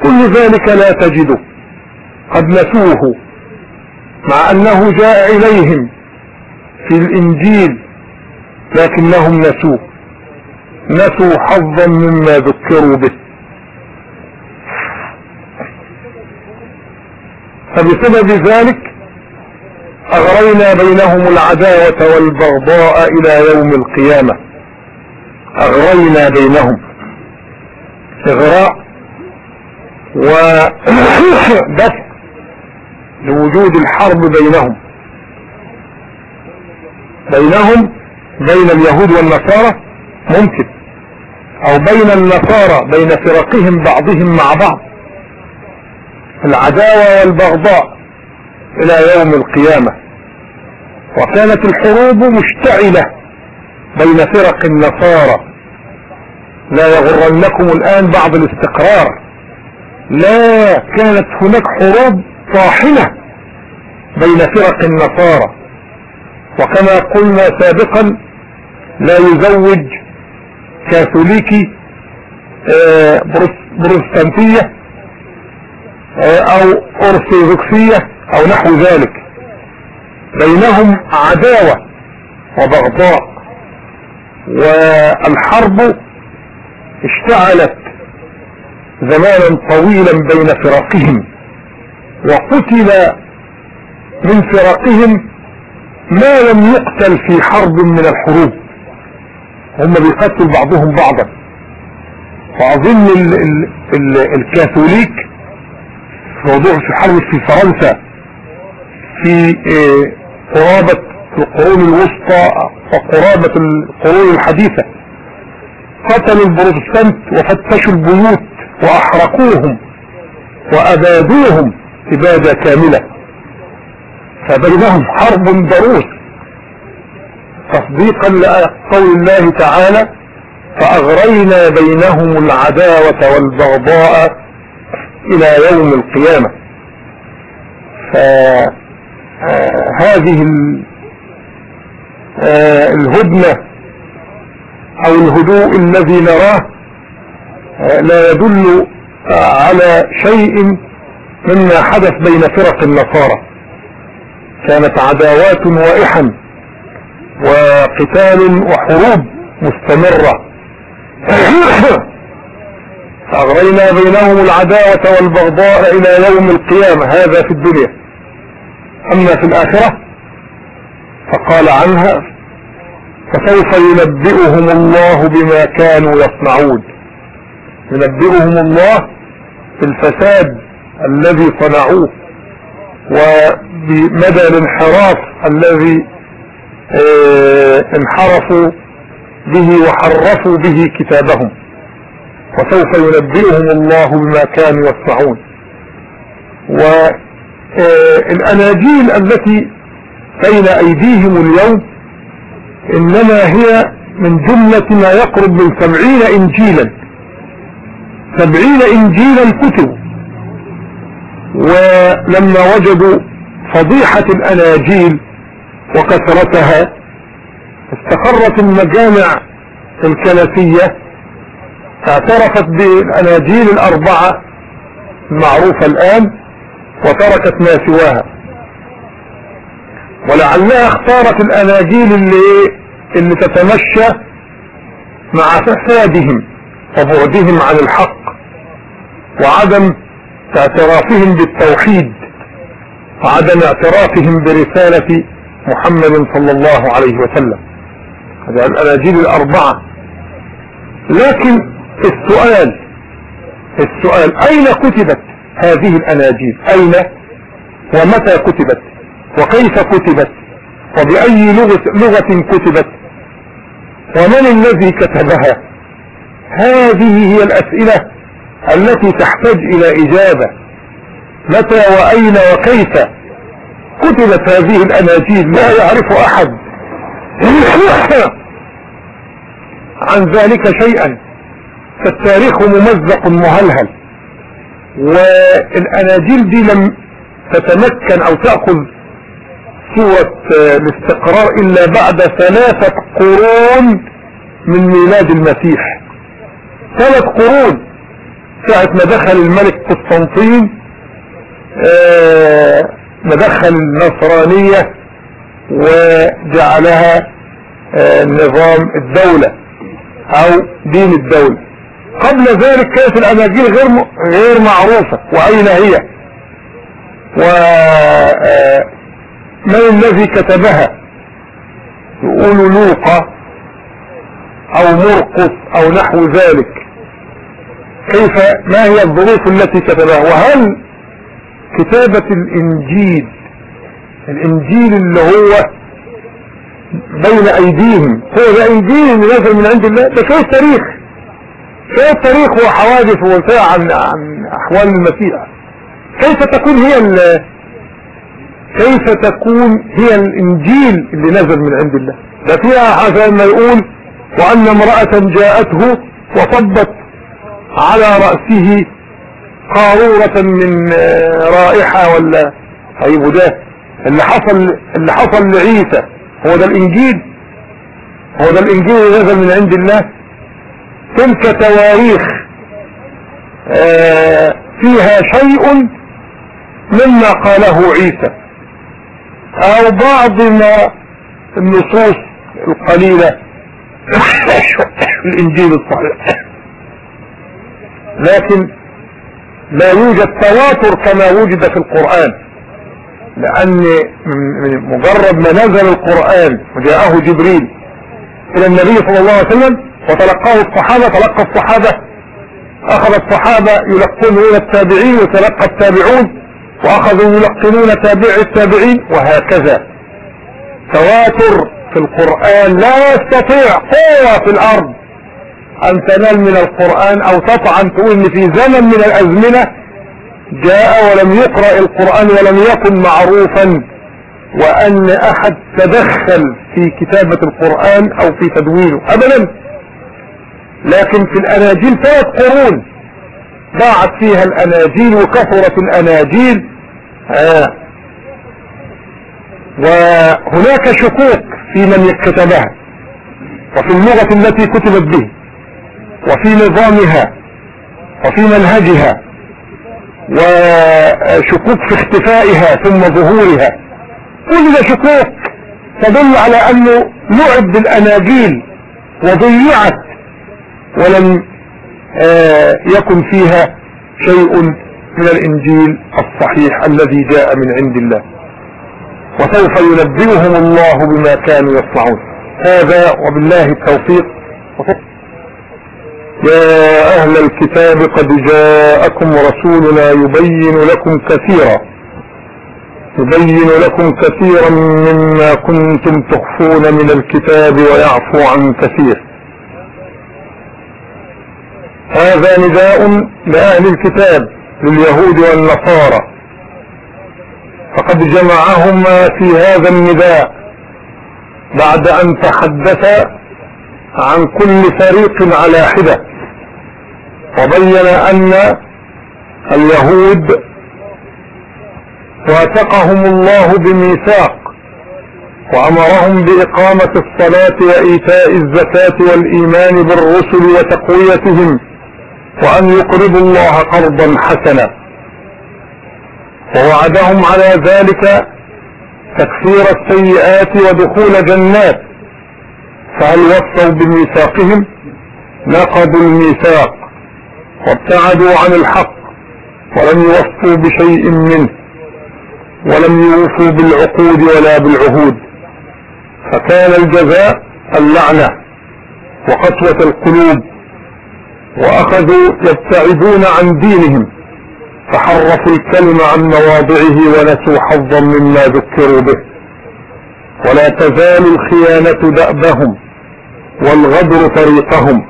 كل ذلك لا تجده. قد نسوه مع أنه جاء إليهم في الإنجيل لكنهم نسوه نسوا حظا مما ذكروا به. فبسبب ذلك أغرينا بينهم العداوة والبغضاء إلى يوم القيامة. أغرينا بينهم. إغراء ودفع لوجود الحرب بينهم. بينهم بين اليهود والنصارى ممكن أو بين النصارى بين فرقهم بعضهم مع بعض. العداوة والبغضاء إلى يوم القيامة. وكانت الحروب مشتعلة بين فرق النصارى. لا يغرنكم الآن بعض الاستقرار. لا كانت هناك حروب طاحنة بين فرق النصارى. وكما قلنا سابقا لا يزوج كاثوليكي آه، بروستانتية آه، أو أرثوذكسية أو نحو ذلك. بينهم عداوة وبغضاء والحرب اشتعلت زمانا طويلا بين فرقهم وقتل من فرقهم ما لم يقتل في حرب من الحروب. هم بيقتل بعضهم بعضا. واظن ال ال ال الكاثوليك في موضوع في حرب في فرنسا في آه قرابة القرون الوسطى وقرابة القرون الحديثة. قتلوا البروتستانت وفتشوا البيوت وأحرقوهم وأبادوهم إبادة كاملة. فبينهم حرب ضروس تصديقا لقول الله تعالى فأغرينا بينهم العداوة والبغضاء إلى يوم القيامة. فهذه الهدنة أو الهدوء الذي نراه لا يدل على شيء مما حدث بين فرق النصارى. كانت عداوات وائحا وقتال وحروب مستمرة. فأغرينا بينهم العداوة والبغضاء إلى يوم القيامة. هذا في الدنيا. أما في الآخرة فقال عنها فسوف ينبئهم الله بما كانوا يصنعون. ينبئهم الله بالفساد الذي صنعوه. وبمدى الانحراف الذي آه انحرفوا به وحرفوا به كتابهم. وسوف ينبئهم الله بما كانوا يصنعون. والأناجيل التي بين أيديهم اليوم إنما هي من جملة ما يقرب من سبعين إنجيلا. سبعين إنجيلا كتبوا ولما وجدوا فضيحة الأناجيل وكثرتها استقرت المجامع الكنسية اعترفت بالأناجيل الأربعة المعروفة الآن وتركت ما سواها. ولعلها اختارت الأناجيل اللي, اللي تتمشى مع فسادهم وبعدهم عن الحق وعدم اعترافهم بالتوحيد وعدم اعترافهم برسالة محمد صلى الله عليه وسلم. هذه الأناجيل الأربعة. لكن السؤال السؤال أين كتبت هذه الأناجيل؟ أين؟ ومتى كتبت؟ وكيف كتبت؟ وبأي لغة, لغة كتبت؟ ومن الذي كتبها؟ هذه هي الأسئلة التي تحتاج إلى إجابة. متى وأين وكيف كتبت هذه الأناجيل لا يعرف أحد. عن ذلك شيئا. فالتاريخ ممزق مهلهل. والأناجيل دي لم تتمكن أو تأخذ صورة الاستقرار إلا بعد ثلاثة قرون من ميلاد المسيح. ثلاث قرون. ساعة ما دخل الملك قسطنطين آه مدخل النصرانية وجعلها آه نظام الدولة أو دين الدولة. قبل ذلك كانت الاناجيل غير غير معروفة وأين هي؟ ومن الذي كتبها؟ يقولوا لوقا أو مرقس أو نحو ذلك. كيف ما هي الظروف التي كتبها؟ وهل كتابة الإنجيل الإنجيل اللي هو بين أيديهم هو ده اللي نزل من عند الله؟ ده شوية تاريخ؟ شوية تاريخ وحوادث ووفاء عن, عن أحوال المسيح؟ كيف تكون هي كيف تكون هي الإنجيل اللي نزل من عند الله؟ ده فيها حسن ما يقول وأن امرأة جاءته وصبت على رأسه قارورة من رائحة ولا طيب ده اللي حصل اللي حصل لعيسى. هو ده الإنجيل؟ هو ده الإنجيل اللي نزل من عند الله؟ تلك تواريخ آه فيها شيء مما قاله عيسى. أو بعض ما النصوص القليلة الإنجيل الصحيح. لكن لا يوجد تواتر كما وجد في القرآن. لأن مجرد ما نزل القرآن وجاءه جبريل إلى النبي صلى الله عليه وسلم وتلقاه الصحابة تلقى الصحابة أخذ الصحابة يلقنون التابعين وتلقى التابعون وأخذوا يلقنون تابع التابعين وهكذا. تواتر في القرآن لا يستطيع قوة في الأرض. ان تنال من القرآن أو تطعن تقول إن في زمن من الأزمنة جاء ولم يقرأ القرآن ولم يكن معروفا وأن أحد تدخل في كتابة القرآن أو في تدوينه. ابدا. لكن في الأناجيل ثلاث قرون ضاعت فيها الأناجيل وكثرت الأناجيل. آه. وهناك شكوك في من كتبها وفي اللغة التي كتبت به. وفي نظامها وفي منهجها وشكوك في اختفائها ثم ظهورها. كل شكوك تدل على أنه لعب بالأناجيل وضيعت ولم آه، يكن فيها شيء من الإنجيل الصحيح الذي جاء من عند الله. وسوف ينبئهم الله بما كانوا يصنعون. هذا وبالله التوفيق. يا أهل الكتاب قد جاءكم رسولنا يبين لكم كثيرا. يبين لكم كثيرا مما كنتم تخفون من الكتاب ويعفو عن كثير. هذا نداء لأهل الكتاب لليهود والنصارى. فقد جمعهما في هذا النداء بعد أن تحدث عن كل فريق على حدة. وبين أن اليهود واثقهم الله بميثاق وأمرهم بإقامة الصلاة وإيتاء الزكاة والإيمان بالرسل وتقويتهم وأن يقرضوا الله قرضا حسنا. ووعدهم على ذلك تكفير السيئات ودخول جنات. فهل وفوا بميثاقهم؟ نقضوا الميثاق وابتعدوا عن الحق ولم يوفوا بشيء منه ولم يوفوا بالعقود ولا بالعهود. فكان الجزاء اللعنة وقسوة القلوب وأخذوا يبتعدون عن دينهم فحرفوا الكلم عن مواضعه ونسوا حظا مما ذكروا به. ولا تزال الخيانة دأبهم والغدر طريقهم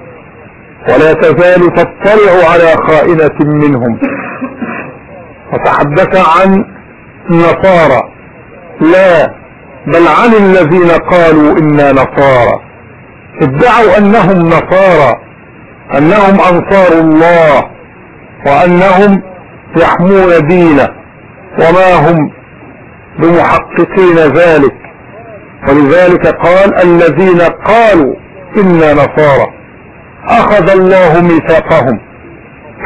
ولا تزال تطلع على خائنة منهم. وتحدث عن نصارى. لا بل عن الذين قالوا إنا نصارى. ادعوا أنهم نصارى أنهم أنصار الله وأنهم يحمون دينه وما هم بمحققين ذلك. ولذلك قال الذين قالوا إنا نصارى. أخذ الله ميثاقهم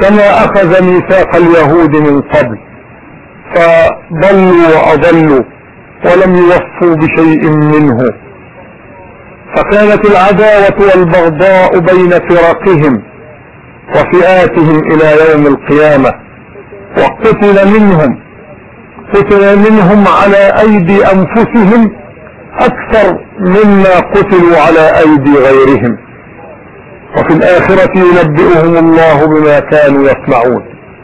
كما أخذ ميثاق اليهود من قبل. فضلوا وأضلوا ولم يوفوا بشيء منه. فكانت العداوة والبغضاء بين فرقهم وفئاتهم إلى يوم القيامة. وقتل منهم قتل منهم على أيدي أنفسهم أكثر مما قتلوا على أيدي غيرهم. وفي الآخرة ينبئهم الله بما كانوا يصنعون.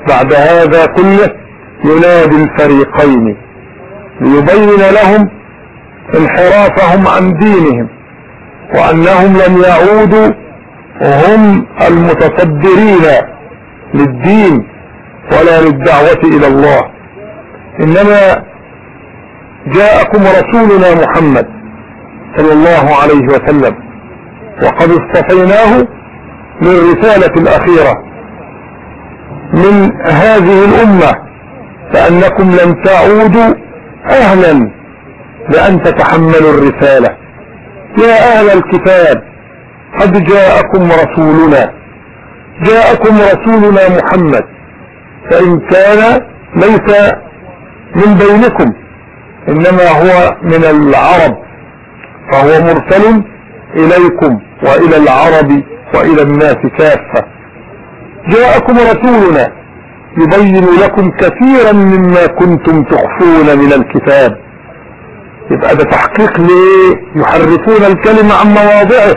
بعد هذا كله ينادي الفريقين ليبين لهم انحرافهم عن دينهم وأنهم لم يعودوا هم المتصدرين للدين ولا للدعوة إلى الله. إنما جاءكم رسولنا محمد صلى الله عليه وسلم. وقد اصطفيناه للرسالة الأخيرة. من هذه الأمة فانكم لن تعودوا أهلا لأن تتحملوا الرسالة. يا أهل الكتاب قد جاءكم رسولنا. جاءكم رسولنا محمد. فإن كان ليس من بينكم. إنما هو من العرب فهو مرسل إليكم وإلى العرب وإلى الناس كافة. جاءكم رسولنا يبين لكم كثيرا مما كنتم تخفون من الكتاب. يبقى ده تحقيق ليه؟ يحرفون الكلمة عن مواضعه.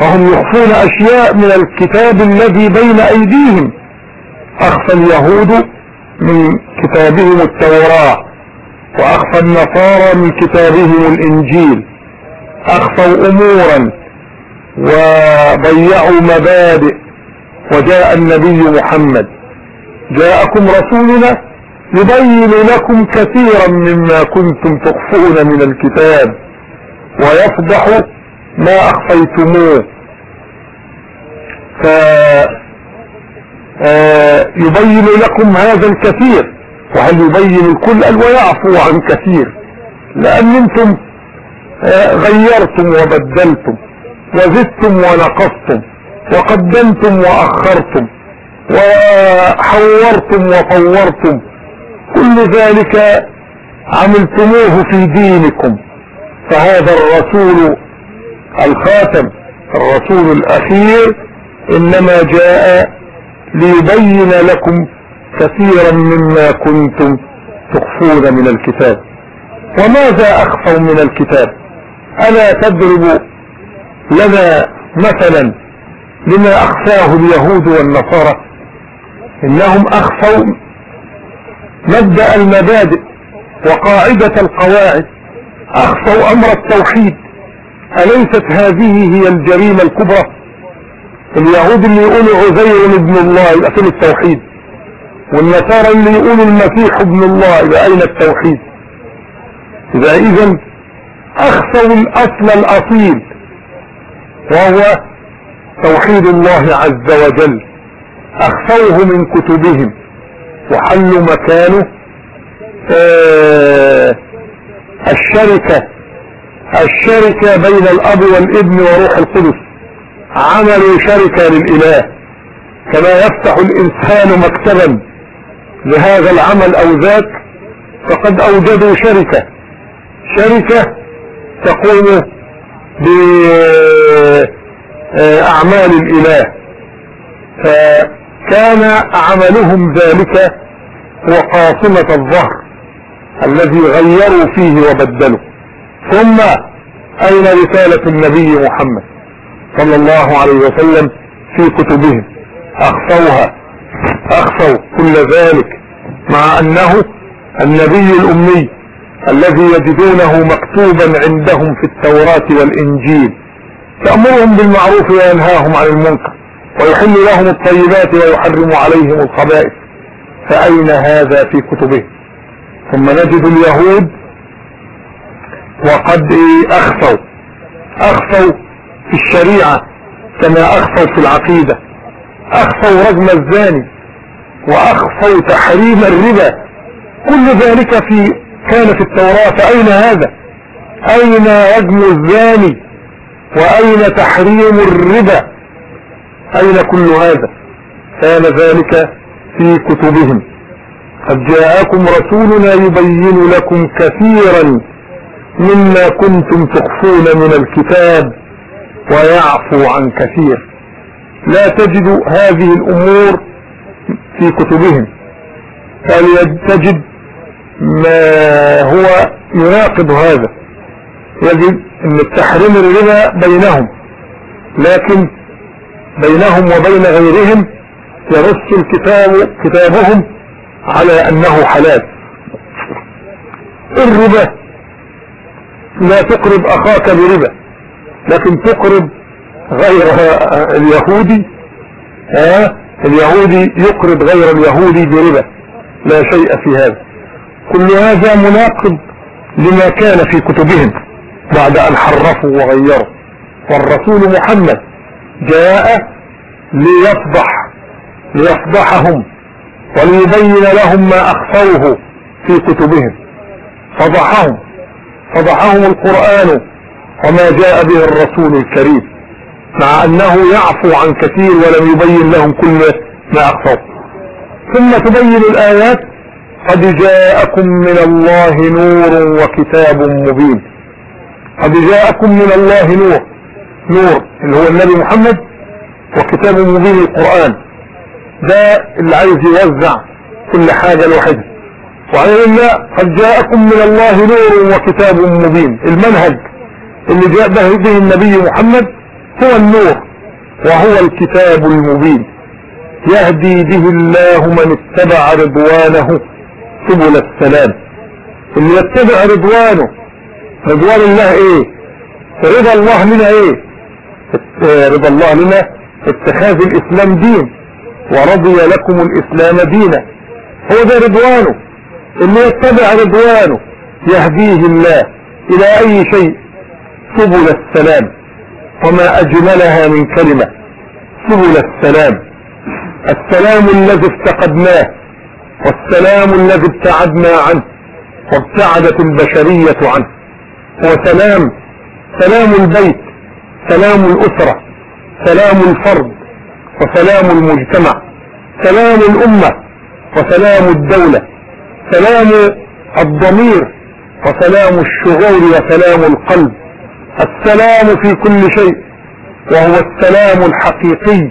فهم يخفون أشياء من الكتاب الذي بين أيديهم. أخفى اليهود من كتابهم التوراة. وأخفى النصارى من كتابهم الإنجيل أخفوا أمورا وضيعوا مبادئ وجاء النبي محمد. جاءكم رسولنا يبين لكم كثيرا مما كنتم تخفون من الكتاب ويفضح ما أخفيتموه. ف آه، لكم هذا الكثير. وهل يبين الكل قال ويعفو عن كثير. لأن أنتم آه، غيرتم وبدلتم وزدتم ونقصتم وقدمتم وأخرتم وحورتم وطورتم. كل ذلك عملتموه في دينكم. فهذا الرسول الخاتم الرسول الأخير إنما جاء ليبين لكم كثيرا مما كنتم تخفون من الكتاب. وماذا أخفوا من الكتاب؟ ألا تضرب لنا مثلا لما أخفاه اليهود والنصارى؟ إنهم أخفوا مبدأ المبادئ وقاعدة القواعد. أخفوا أمر التوحيد. أليست هذه هي الجريمة الكبرى؟ اليهود اللي يقولوا عزير ابن الله فين التوحيد. والنصارى اللي يقولوا المسيح ابن الله يبقى أين التوحيد؟ يبقى اذا أخفوا الأصل الأصيل وهو توحيد الله عز وجل. أخفوه من كتبهم وحلوا مكانه. آه الشركة الشركة بين الأب والابن وروح القدس. عملوا شركة للإله كما يفتح الإنسان مكتبا. لهذا العمل أو ذاك فقد أوجدوا شركة. شركة تقوم بأعمال الإله. فكان عملهم ذلك هو قاصمة الظهر الذي غيروا فيه وبدلوا. ثم أين رسالة النبي محمد صلى الله عليه وسلم في كتبهم؟ أخفوها. أخفوا كل ذلك مع أنه النبي الأمي الذي يجدونه مكتوبا عندهم في التوراة والإنجيل. يأمرهم بالمعروف وينهاهم عن المنكر ويحل لهم الطيبات ويحرم عليهم الخبائث. فأين هذا في كتبه؟ ثم نجد اليهود وقد أخفوا أخفوا في الشريعة كما أخفوا في العقيدة أخفوا رجم الزاني وأخفوا تحريم الربا. كل ذلك في كان في التوراة. فأين هذا؟ أين رجم الزاني؟ وأين تحريم الربا؟ أين كل هذا؟ كان ذلك في كتبهم. قد جاءكم رسولنا يبين لكم كثيرا مما كنتم تخفون من الكتاب ويعفو عن كثير. لا تجد هذه الأمور في كتبهم. بل تجد ما هو يناقض هذا. يجب إن التحريم الربا بينهم. لكن بينهم وبين غيرهم يرص الكتاب كتابهم على أنه حلال. الربا لا تقرب أخاك بربا لكن تقرب غير اليهودي ها اليهودي يقرب غير اليهودي بربا. لا شيء في هذا. كل هذا مناقض لما كان في كتبهم بعد أن حرفوا وغيروا. والرسول محمد جاء ليفضح ليفضحهم وليبين لهم ما أخفوه في كتبهم. فضحهم فضحهم القرآن وما جاء به الرسول الكريم. مع أنه يعفو عن كثير ولم يبين لهم كل ما اخفوه ثم تبين الآيات قد جاءكم من الله نور وكتاب مبين. قد جاءكم من الله نور. نور اللي هو النبي محمد وكتاب مبين القرآن. ده اللي عايز يوزع كل حاجة لوحدها. الله قد جاءكم من الله نور وكتاب مبين. المنهج اللي جاء به النبي محمد هو النور وهو الكتاب المبين. يهدي به الله من اتبع رضوانه سبل السلام. اللي يتبع رضوانه رضوان الله إيه؟ رضا الله لنا إيه؟ رضا الله لنا اتخاذ الإسلام دين ورضي لكم الإسلام دينا. هو ده رضوانه. اللي يتبع رضوانه يهديه الله إلى أي شيء؟ سبل السلام. وما أجملها من كلمة. سبل السلام. السلام الذي افتقدناه والسلام الذي ابتعدنا عنه وابتعدت البشرية عنه. هو سلام سلام البيت سلام الأسرة سلام الفرد وسلام المجتمع سلام الأمة وسلام الدولة سلام الضمير وسلام الشعور وسلام القلب. السلام في كل شيء وهو السلام الحقيقي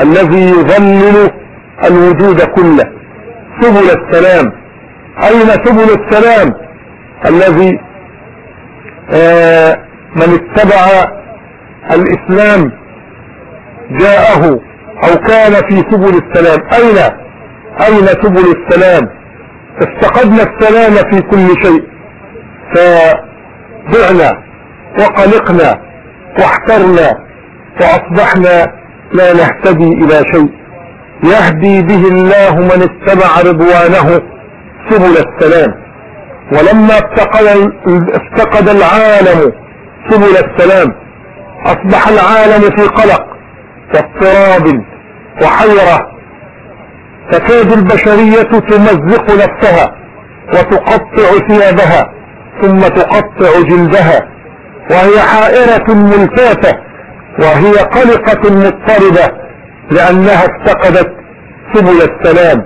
الذي يظلل الوجود كله. سبل السلام. أين سبل السلام؟ الذي آه من اتبع الإسلام جاءه أو كان في سبل السلام. أين؟ أين سبل السلام؟ افتقدنا السلام في كل شيء. فضعنا وقلقنا واحترنا واصبحنا لا نهتدي إلى شيء. يهدي به الله من اتبع رضوانه سبل السلام. ولما افتقد, افتقد العالم سبل السلام أصبح العالم في قلق واضطراب وحيرة. تكاد البشرية تمزق نفسها وتقطع ثيابها ثم تقطع جلدها. وهي حائرة ملتافة وهي قلقة مضطربة لأنها افتقدت سبل السلام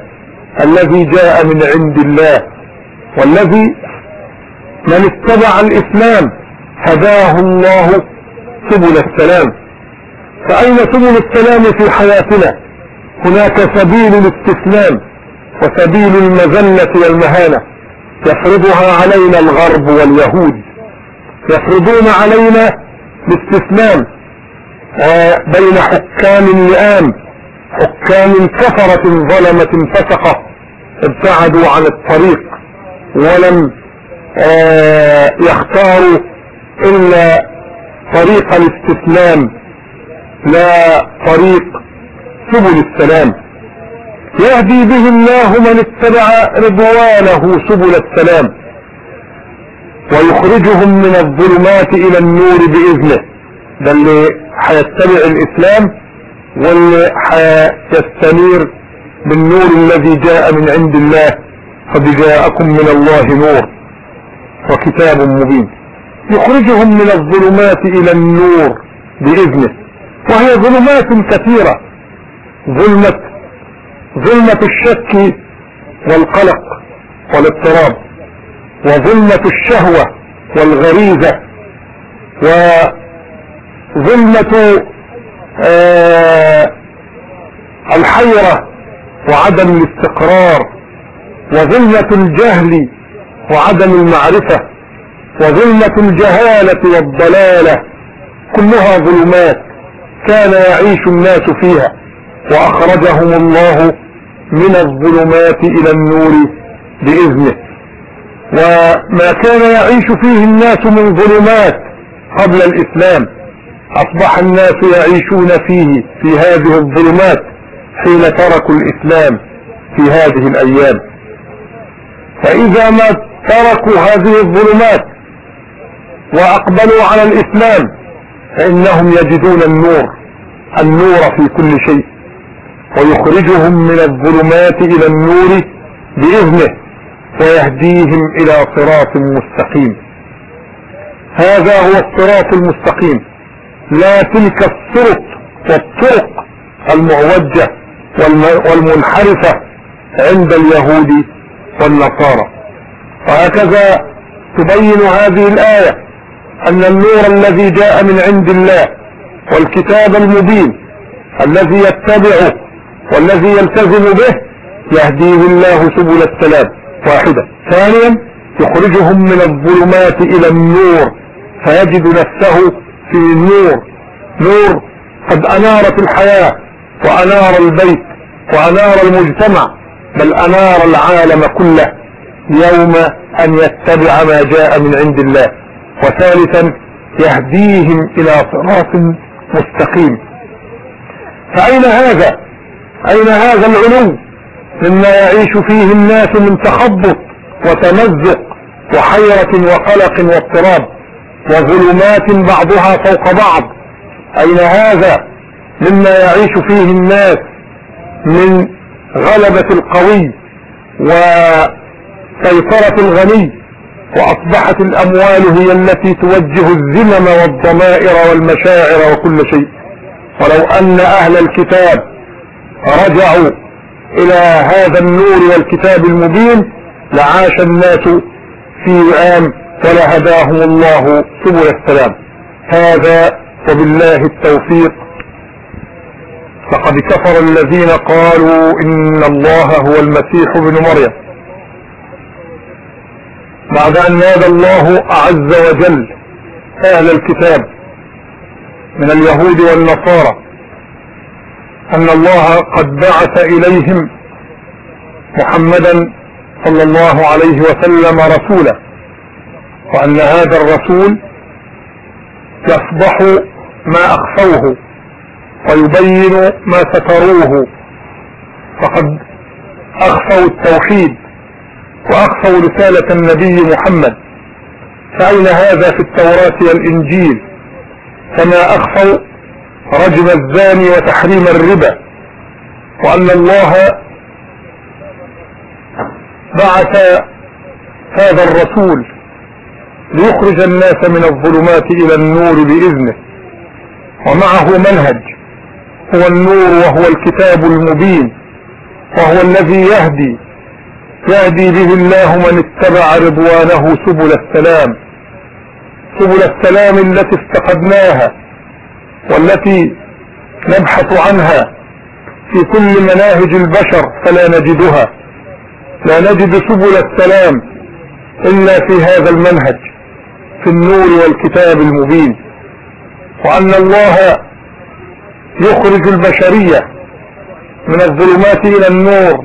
الذي جاء من عند الله والذي من اتبع الإسلام هداه الله سبل السلام. فأين سبل السلام في حياتنا؟ هناك سبيل الاستسلام وسبيل المذلة والمهانة يفرضها علينا الغرب واليهود. يفرضون علينا الاستسلام بين حكام لئام حكام كفرة ظلمة فسقة ابتعدوا عن الطريق ولم آه، يختاروا إلا طريق الاستسلام لا طريق سبل السلام. يهدي به الله من اتبع رضوانه سبل السلام. ويخرجهم من الظلمات إلى النور بإذنه. ده اللي هيتبع الإسلام واللي هيستنير بالنور الذي جاء من عند الله قد جاءكم من الله نور وكتاب مبين. يخرجهم من الظلمات إلى النور بإذنه. وهي ظلمات كثيرة. ظلمة ظلمة الشك والقلق والاضطراب. وظلمة الشهوة والغريزة ظلمة آه الحيرة وعدم الاستقرار وظلمة الجهل وعدم المعرفة وظلمة الجهالة والضلالة كلها ظلمات كان يعيش الناس فيها وأخرجهم الله من الظلمات إلى النور بإذنه. وما كان يعيش فيه الناس من ظلمات قبل الإسلام. أصبح الناس يعيشون فيه في هذه الظلمات حين تركوا الإسلام في هذه الأيام. فإذا ما تركوا هذه الظلمات وأقبلوا على الإسلام فإنهم يجدون النور النور في كل شيء ويخرجهم من الظلمات إلى النور بإذنه. ويهديهم إلى صراط مستقيم. هذا هو الصراط المستقيم. لا تلك الطرق والطرق المعوجة والمنحرفة عند اليهود والنصارى. وهكذا تبين هذه الآية أن النور الذي جاء من عند الله والكتاب المبين الذي يتبعه والذي يلتزم به يهديه الله سبل السلام. واحدة. ثانيا يخرجهم من الظلمات إلى النور فيجد نفسه في نور. نور قد انارت الحياة وأنار البيت وأنار المجتمع بل أنار العالم كله يوم أن يتبع ما جاء من عند الله. وثالثا يهديهم إلى صراط مستقيم. فأين هذا؟ أين هذا العلو؟ مما يعيش فيه الناس من تخبط وتمزق وحيرة وقلق واضطراب وظلمات بعضها فوق بعض. أين هذا؟ مما يعيش فيه الناس من غلبة القوي وتمكين سيطرة الغني وأصبحت الأموال هي التي توجه الذمم والضمائر والمشاعر وكل شيء. ولو أن أهل الكتاب رجعوا إلى هذا النور والكتاب المبين لعاش الناس في وئام ولهداهم الله سبل السلام. هذا وبالله التوفيق. فقد كفر الذين قالوا إن الله هو المسيح ابن مريم. بعد أن نادى الله عز وجل أهل الكتاب من اليهود والنصارى أن الله قد بعث إليهم محمدا صلى الله عليه وسلم رسولا وأن هذا الرسول يفضح ما أخفوه ويبين ما ستروه. فقد أخفوا التوحيد وأخفوا رسالة النبي محمد. فأين هذا في التوراة والإنجيل؟ كما أخفوا رجم الزاني وتحريم الربا وأن الله بعث هذا الرسول ليخرج الناس من الظلمات إلى النور بإذنه ومعه منهج هو النور وهو الكتاب المبين وهو الذي يهدي يهدي به الله من اتبع رضوانه سبل السلام سبل السلام التي افتقدناها. والتي نبحث عنها في كل مناهج البشر فلا نجدها. لا نجد سبل السلام إلا في هذا المنهج في النور والكتاب المبين. وأن الله يخرج البشرية من الظلمات إلى النور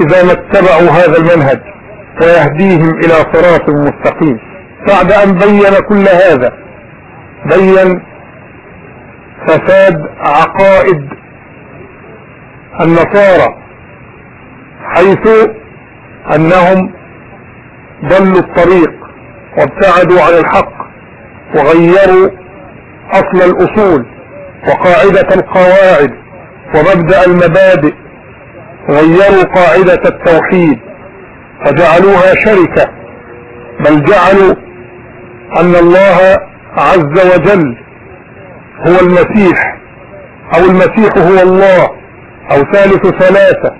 إذا ما اتبعوا هذا المنهج ويهديهم إلى صراط مستقيم. بعد أن بين كل هذا بين فساد عقائد النصارى حيث أنهم ضلوا الطريق وابتعدوا عن الحق وغيروا أصل الأصول وقاعدة القواعد ومبدأ المبادئ غيروا قاعدة التوحيد فجعلوها شركة بل جعلوا أن الله عز وجل هو المسيح أو المسيح هو الله أو ثالث ثلاثة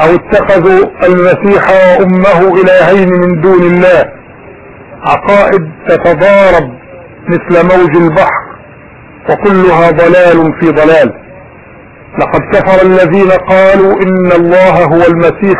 أو اتخذوا المسيح وامه إلهين من دون الله. عقائد تتضارب مثل موج البحر وكلها ضلال في ضلال. لقد كفر الذين قالوا إن الله هو المسيح